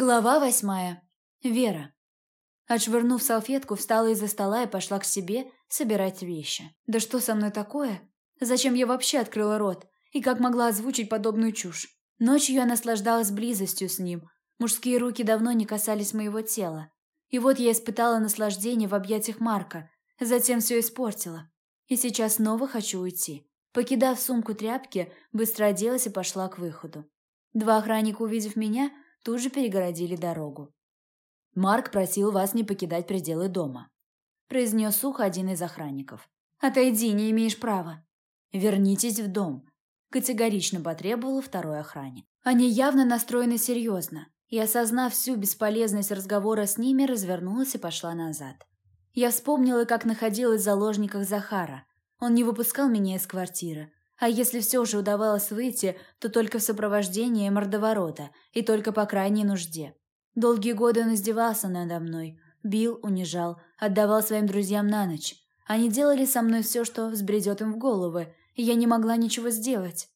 Глава восьмая. Вера. Отшвырнув салфетку, встала из-за стола и пошла к себе собирать вещи. Да что со мной такое? Зачем я вообще открыла рот? И как могла озвучить подобную чушь? Ночью я наслаждалась близостью с ним. Мужские руки давно не касались моего тела. И вот я испытала наслаждение в объятиях Марка. Затем все испортила. И сейчас снова хочу уйти. Покидав сумку тряпки, быстро оделась и пошла к выходу. Два охранника, увидев меня, тут же перегородили дорогу. «Марк просил вас не покидать пределы дома», – произнес сухо один из охранников. «Отойди, не имеешь права». «Вернитесь в дом», – категорично потребовал второй охранник. Они явно настроены серьезно, и, осознав всю бесполезность разговора с ними, развернулась и пошла назад. Я вспомнила, как находилась в заложниках Захара. Он не выпускал меня из квартиры, а если все же удавалось выйти, то только в сопровождении мордоворота и только по крайней нужде. Долгие годы он издевался надо мной, бил, унижал, отдавал своим друзьям на ночь. Они делали со мной все, что взбредет им в головы, и я не могла ничего сделать.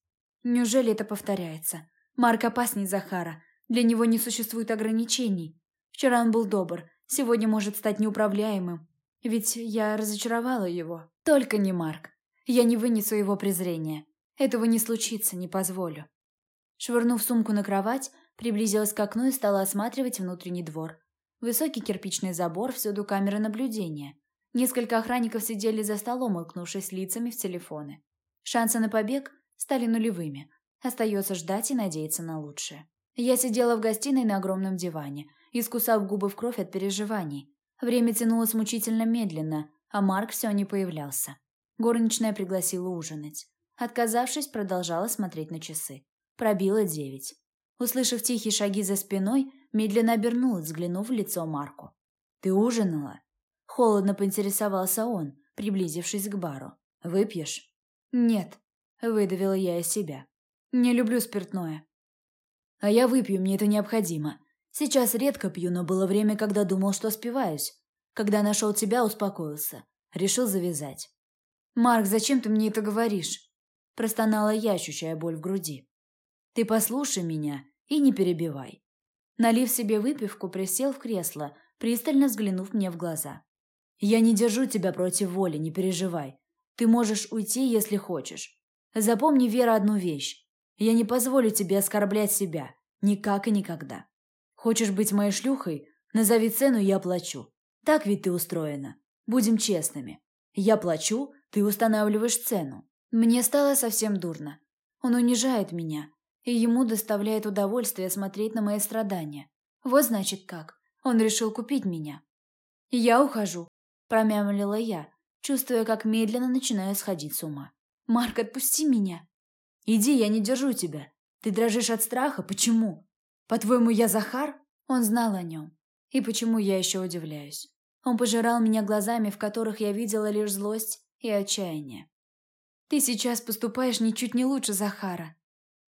Неужели это повторяется? Марк опасней Захара. Для него не существует ограничений. Вчера он был добр, сегодня может стать неуправляемым. Ведь я разочаровала его. Только не Марк. Я не вынесу его презрения. Этого не случится, не позволю. Швырнув сумку на кровать, приблизилась к окну и стала осматривать внутренний двор. Высокий кирпичный забор, всюду камеры наблюдения. Несколько охранников сидели за столом, уткнувшись лицами в телефоны. Шансы на побег стали нулевыми. Остается ждать и надеяться на лучшее. Я сидела в гостиной на огромном диване, искусав губы в кровь от переживаний. Время тянулось мучительно медленно, а Марк все не появлялся. Горничная пригласила ужинать. Отказавшись, продолжала смотреть на часы. Пробило девять. Услышав тихие шаги за спиной, медленно обернулась, взглянув в лицо Марку. «Ты ужинала?» Холодно поинтересовался он, приблизившись к бару. «Выпьешь?» «Нет», — выдавила я из себя. «Не люблю спиртное». «А я выпью, мне это необходимо. Сейчас редко пью, но было время, когда думал, что спиваюсь. Когда нашел тебя, успокоился. Решил завязать. «Марк, зачем ты мне это говоришь?» Простонала я, ощущая боль в груди. «Ты послушай меня и не перебивай». Налив себе выпивку, присел в кресло, пристально взглянув мне в глаза. «Я не держу тебя против воли, не переживай. Ты можешь уйти, если хочешь. Запомни, Вера, одну вещь. Я не позволю тебе оскорблять себя. Никак и никогда. Хочешь быть моей шлюхой? Назови цену, я плачу. Так ведь ты устроена. Будем честными. Я плачу, ты устанавливаешь цену. Мне стало совсем дурно. Он унижает меня, и ему доставляет удовольствие смотреть на мои страдания. Вот значит как. Он решил купить меня. Я ухожу, промямлила я, чувствуя, как медленно начинаю сходить с ума. Марк, отпусти меня. Иди, я не держу тебя. Ты дрожишь от страха? Почему? По-твоему, я Захар? Он знал о нем. И почему я еще удивляюсь? Он пожирал меня глазами, в которых я видела лишь злость и отчаяние. «Ты сейчас поступаешь ничуть не лучше Захара».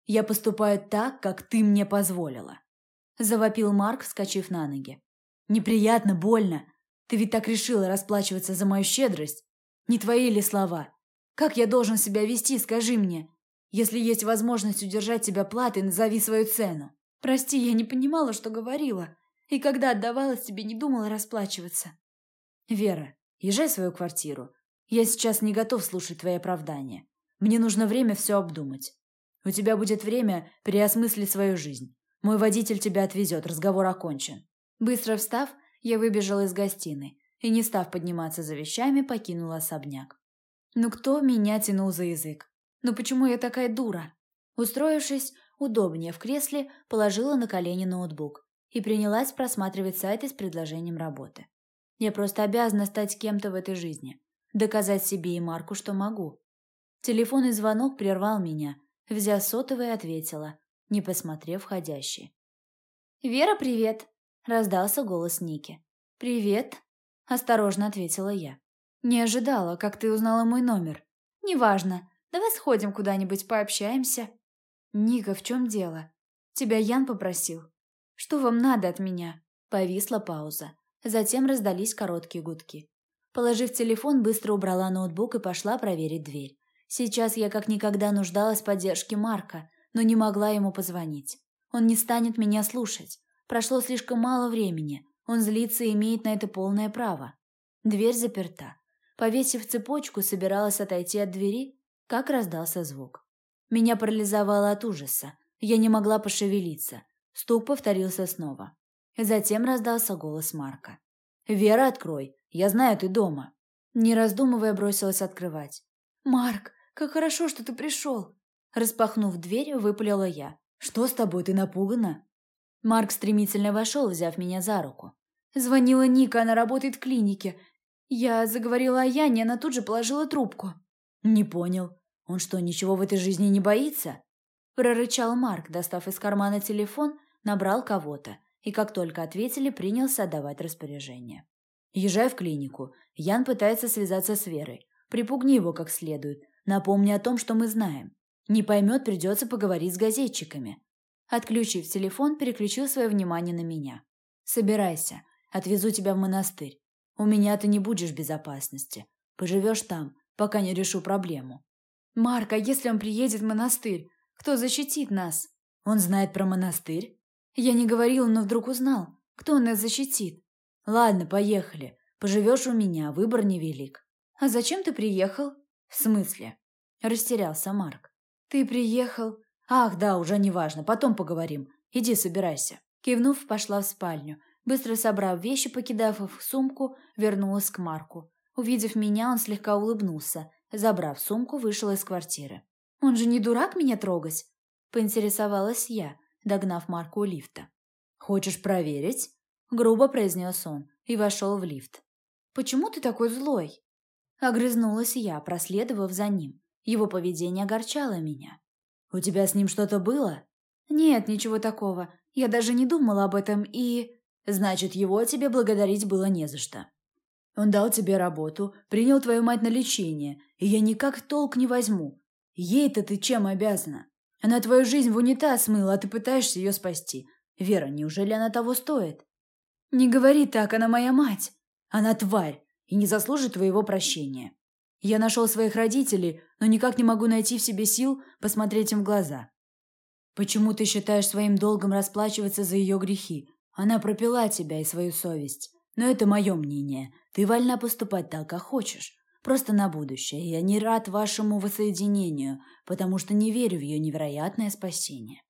«Я поступаю так, как ты мне позволила», – завопил Марк, вскочив на ноги. «Неприятно, больно. Ты ведь так решила расплачиваться за мою щедрость. Не твои ли слова? Как я должен себя вести, скажи мне. Если есть возможность удержать тебя платой, назови свою цену». «Прости, я не понимала, что говорила, и когда отдавалась тебе, не думала расплачиваться». «Вера, езжай в свою квартиру. Я сейчас не готов слушать твои оправдания. Мне нужно время все обдумать. У тебя будет время переосмыслить свою жизнь. Мой водитель тебя отвезет, разговор окончен». Быстро встав, я выбежала из гостиной и, не став подниматься за вещами, покинула особняк. Ну кто меня тянул за язык? Ну почему я такая дура? Устроившись удобнее в кресле, положила на колени ноутбук и принялась просматривать сайты с предложением работы. Я просто обязана стать кем-то в этой жизни. Доказать себе и Марку, что могу. Телефонный звонок прервал меня. Взяв сотовый, ответила, не посмотрев входящий. «Вера, привет!» – раздался голос Ники. «Привет!» – осторожно ответила я. «Не ожидала, как ты узнала мой номер. Неважно. Давай сходим куда-нибудь, пообщаемся». «Ника, в чем дело? Тебя Ян попросил. Что вам надо от меня?» Повисла пауза. Затем раздались короткие гудки. Положив телефон, быстро убрала ноутбук и пошла проверить дверь. Сейчас я как никогда нуждалась в поддержке Марка, но не могла ему позвонить. Он не станет меня слушать. Прошло слишком мало времени. Он злится и имеет на это полное право. Дверь заперта. Повесив цепочку, собиралась отойти от двери, как раздался звук. Меня парализовало от ужаса. Я не могла пошевелиться. Стук повторился снова. Затем раздался голос Марка. «Вера, открой! Я знаю, ты дома!» Не раздумывая, бросилась открывать. «Марк, как хорошо, что ты пришел!» Распахнув дверь, выпалила я. «Что с тобой, ты напугана?» Марк стремительно вошел, взяв меня за руку. Звонила Ника, она работает в клинике. Я заговорила о Яне, она тут же положила трубку. «Не понял. Он что, ничего в этой жизни не боится?» Прорычал Марк, достав из кармана телефон, набрал кого-то и, как только ответили, принялся отдавать распоряжение. «Езжай в клинику. Ян пытается связаться с Верой. Припугни его как следует. Напомни о том, что мы знаем. Не поймет, придется поговорить с газетчиками». Отключив телефон, переключил свое внимание на меня. «Собирайся. Отвезу тебя в монастырь. У меня ты не будешь в безопасности. Поживешь там, пока не решу проблему». «Марк, а если он приедет в монастырь? Кто защитит нас?» «Он знает про монастырь?» «Я не говорила, но вдруг узнал. Кто нас защитит?» «Ладно, поехали. Поживешь у меня, выбор невелик». «А зачем ты приехал?» «В смысле?» Растерялся Марк. «Ты приехал...» «Ах, да, уже не важно. Потом поговорим. Иди, собирайся». Кивнув, пошла в спальню. Быстро собрав вещи, покидав их в сумку, вернулась к Марку. Увидев меня, он слегка улыбнулся. Забрав сумку, вышел из квартиры. «Он же не дурак меня трогать?» – поинтересовалась я, догнав Марку у лифта. «Хочешь проверить?» – грубо произнес он и вошел в лифт. «Почему ты такой злой?» Огрызнулась я, проследовав за ним. Его поведение огорчало меня. «У тебя с ним что-то было?» «Нет, ничего такого. Я даже не думала об этом и...» «Значит, его тебе благодарить было не за что. Он дал тебе работу, принял твою мать на лечение, и я никак толк не возьму. Ей-то ты чем обязана? Она твою жизнь в унитаз смыла, а ты пытаешься ее спасти. Вера, неужели она того стоит?» «Не говори так, она моя мать. Она тварь и не заслужит твоего прощения. Я нашел своих родителей, но никак не могу найти в себе сил посмотреть им в глаза. Почему ты считаешь своим долгом расплачиваться за ее грехи? Она пропила тебя и свою совесть. Но это мое мнение. Ты вольна поступать так, как хочешь. Просто на будущее. Я не рад вашему воссоединению, потому что не верю в ее невероятное спасение.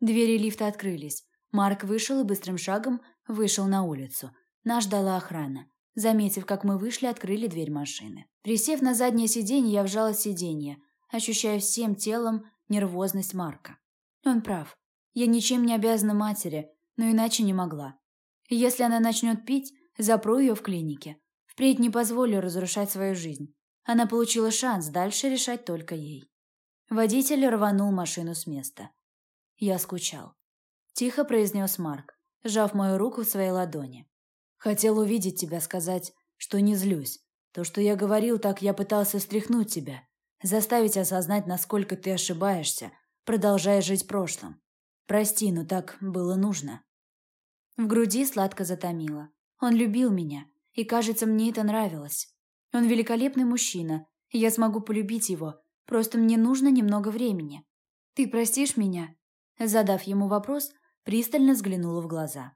Двери лифта открылись. Марк вышел и быстрым шагом вышел на улицу. Нас ждала охрана. Заметив, как мы вышли, открыли дверь машины. Присев на заднее сиденье, я вжала сиденье, ощущая всем телом нервозность Марка. Он прав. Я ничем не обязана матери, но иначе не могла. Если она начнет пить, запру ее в клинике. Впредь не позволю разрушать свою жизнь. Она получила шанс, дальше решать только ей. Водитель рванул машину с места. Я скучал. Тихо произнес Марк, сжав мою руку в своей ладони. Хотел увидеть тебя, сказать, что не злюсь. То, что я говорил, так я пытался стряхнуть тебя, заставить осознать, насколько ты ошибаешься, продолжая жить прошлым. Прости, но так было нужно. В груди сладко затомило. Он любил меня, и, кажется, мне это нравилось. Он великолепный мужчина, и я смогу полюбить его, просто мне нужно немного времени. Ты простишь меня? Задав ему вопрос, пристально взглянула в глаза.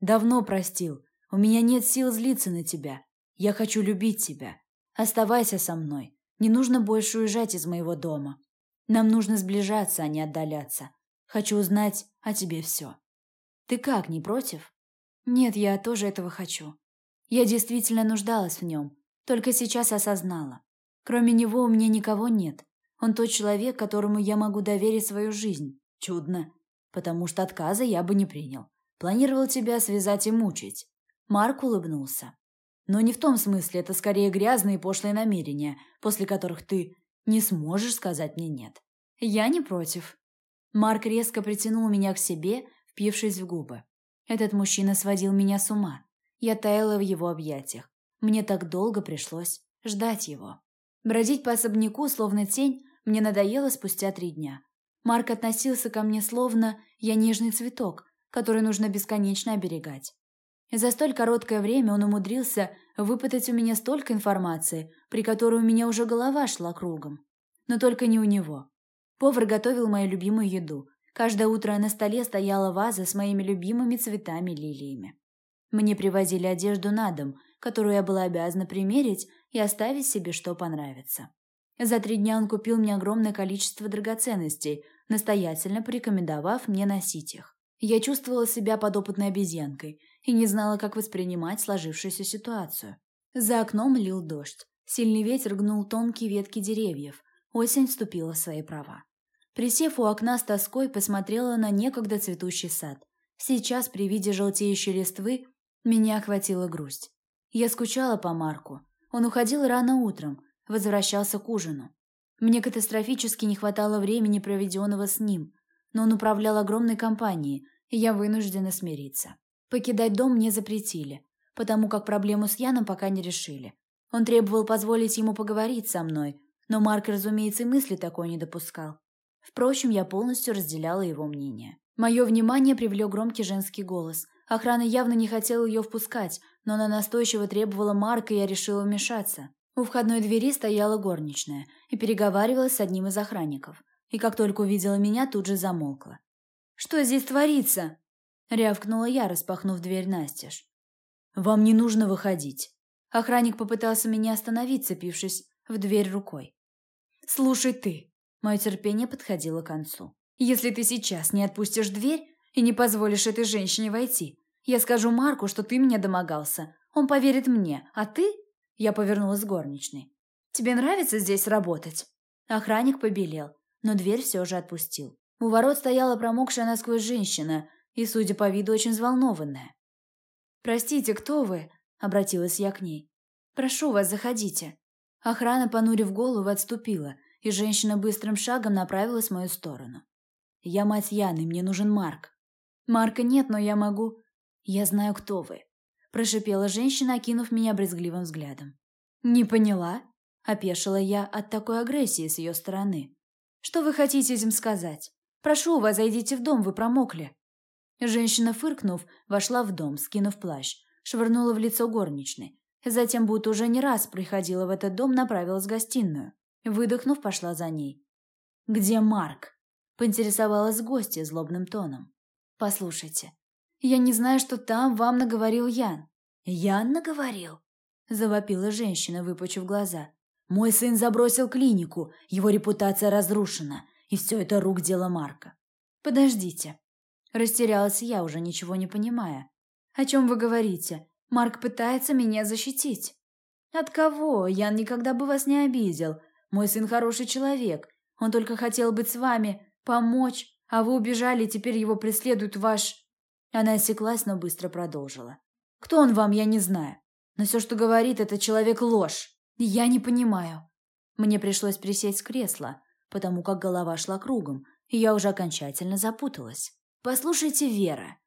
Давно простил, у меня нет сил злиться на тебя. Я хочу любить тебя. Оставайся со мной. Не нужно больше уезжать из моего дома. Нам нужно сближаться, а не отдаляться. Хочу узнать о тебе все. Ты как, не против? Нет, я тоже этого хочу. Я действительно нуждалась в нем. Только сейчас осознала. Кроме него у меня никого нет. Он тот человек, которому я могу доверить свою жизнь. Чудно. Потому что отказа я бы не принял. Планировал тебя связать и мучить. Марк улыбнулся. Но не в том смысле, это скорее грязные и пошлые намерения, после которых ты не сможешь сказать мне «нет». Я не против. Марк резко притянул меня к себе, впившись в губы. Этот мужчина сводил меня с ума. Я таяла в его объятиях. Мне так долго пришлось ждать его. Бродить по особняку, словно тень, мне надоело спустя три дня. Марк относился ко мне словно я нежный цветок, который нужно бесконечно оберегать. За столь короткое время он умудрился выпытать у меня столько информации, при которой у меня уже голова шла кругом. Но только не у него. Повар готовил мою любимую еду. Каждое утро на столе стояла ваза с моими любимыми цветами-лилиями. Мне привозили одежду на дом, которую я была обязана примерить и оставить себе, что понравится. За три дня он купил мне огромное количество драгоценностей, настоятельно порекомендовав мне носить их. Я чувствовала себя подопытной обезьянкой и не знала, как воспринимать сложившуюся ситуацию. За окном лил дождь. Сильный ветер гнул тонкие ветки деревьев. Осень вступила в свои права. Присев у окна с тоской, посмотрела на некогда цветущий сад. Сейчас, при виде желтеющей листвы, меня охватила грусть. Я скучала по Марку. Он уходил рано утром, возвращался к ужину. Мне катастрофически не хватало времени, проведенного с ним, но он управлял огромной компанией, и я вынуждена смириться. Покидать дом мне запретили, потому как проблему с Яном пока не решили. Он требовал позволить ему поговорить со мной, но Марк, разумеется, и мысли такой не допускал. Впрочем, я полностью разделяла его мнение. Мое внимание привлек громкий женский голос. Охрана явно не хотела ее впускать, но она настойчиво требовала Марка, и я решила вмешаться. У входной двери стояла горничная и переговаривалась с одним из охранников. И как только увидела меня, тут же замолкла. «Что здесь творится?» — рявкнула я, распахнув дверь настежь. «Вам не нужно выходить». Охранник попытался меня остановить, цепившись в дверь рукой. «Слушай ты!» Мое терпение подходило к концу. «Если ты сейчас не отпустишь дверь и не позволишь этой женщине войти, я скажу Марку, что ты меня домогался. Он поверит мне, а ты я повернулась к горничной. «Тебе нравится здесь работать?» Охранник побелел, но дверь все же отпустил. У ворот стояла промокшая насквозь женщина и, судя по виду, очень взволнованная. «Простите, кто вы?» – обратилась я к ней. «Прошу вас, заходите». Охрана, понурив голову, отступила, и женщина быстрым шагом направилась в мою сторону. «Я мать Яны, мне нужен Марк». «Марка нет, но я могу...» «Я знаю, кто вы прошипела женщина, окинув меня брезгливым взглядом. «Не поняла?» – опешила я от такой агрессии с ее стороны. «Что вы хотите этим сказать? Прошу вас, зайдите в дом, вы промокли». Женщина, фыркнув, вошла в дом, скинув плащ, швырнула в лицо горничной. Затем, будто уже не раз приходила в этот дом, направилась в гостиную. Выдохнув, пошла за ней. «Где Марк?» – поинтересовалась гостья злобным тоном. «Послушайте, я не знаю, что там вам наговорил Ян». «Ян наговорил?» – завопила женщина, выпучив глаза. «Мой сын забросил клинику, его репутация разрушена, и все это рук дело Марка». «Подождите». Растерялась я, уже ничего не понимая. «О чем вы говорите? Марк пытается меня защитить». «От кого? Ян никогда бы вас не обидел. Мой сын хороший человек. Он только хотел быть с вами, помочь, а вы убежали, теперь его преследует ваш...» Она осеклась, но быстро продолжила. «Кто он вам, я не знаю. Но все, что говорит, это человек ложь. Я не понимаю». Мне пришлось присесть с кресла, потому как голова шла кругом, и я уже окончательно запуталась. «Послушайте, Вера,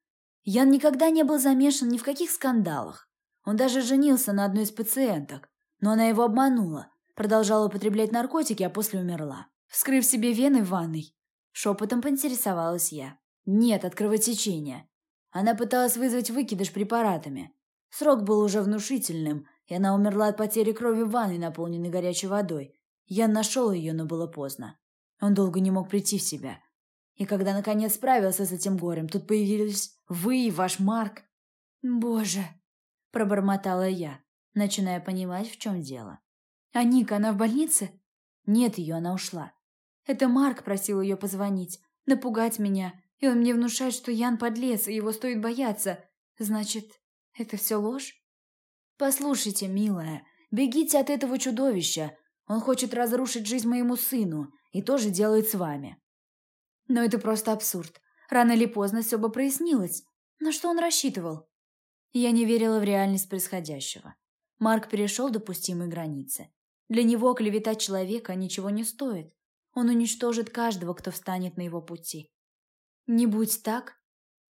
Ян никогда не был замешан ни в каких скандалах. Он даже женился на одной из пациенток, но она его обманула, продолжала употреблять наркотики, а после умерла. Вскрыв себе вены в ванной, шепотом поинтересовалась я. Нет, от кровотечения. Она пыталась вызвать выкидыш препаратами. Срок был уже внушительным, и она умерла от потери крови в ванной, наполненной горячей водой. Я нашел ее, но было поздно. Он долго не мог прийти в себя. И когда наконец справился с этим горем, тут появились вы и ваш Марк. «Боже!» – пробормотала я, начиная понимать, в чем дело. «А Ника, она в больнице?» «Нет ее, она ушла. Это Марк просил ее позвонить, напугать меня, и он мне внушает, что Ян подлец, и его стоит бояться. Значит, это все ложь? Послушайте, милая, бегите от этого чудовища. Он хочет разрушить жизнь моему сыну, и тоже делает с вами. Но это просто абсурд. Рано или поздно все бы прояснилось. На что он рассчитывал? Я не верила в реальность происходящего. Марк перешел допустимые границы. Для него клеветать человека ничего не стоит. Он уничтожит каждого, кто встанет на его пути. Не будь так,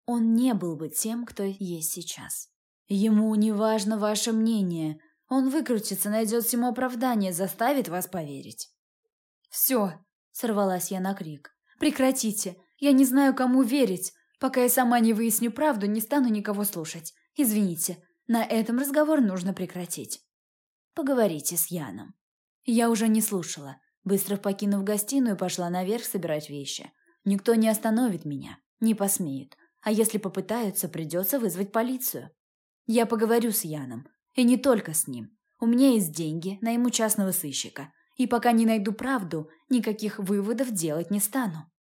он не был бы тем, кто есть сейчас. Ему не важно ваше мнение. Он выкрутится, найдет всему оправдание, заставит вас поверить. «Все!» — сорвалась я на крик. «Прекратите! Я не знаю, кому верить. Пока я сама не выясню правду, не стану никого слушать. Извините, на этом разговор нужно прекратить. Поговорите с Яном». Я уже не слушала. Быстро покинув гостиную, пошла наверх собирать вещи. Никто не остановит меня, не посмеет. А если попытаются, придется вызвать полицию. Я поговорю с Яном. И не только с ним. У меня есть деньги, найму частного сыщика. И пока не найду правду, никаких выводов делать не стану.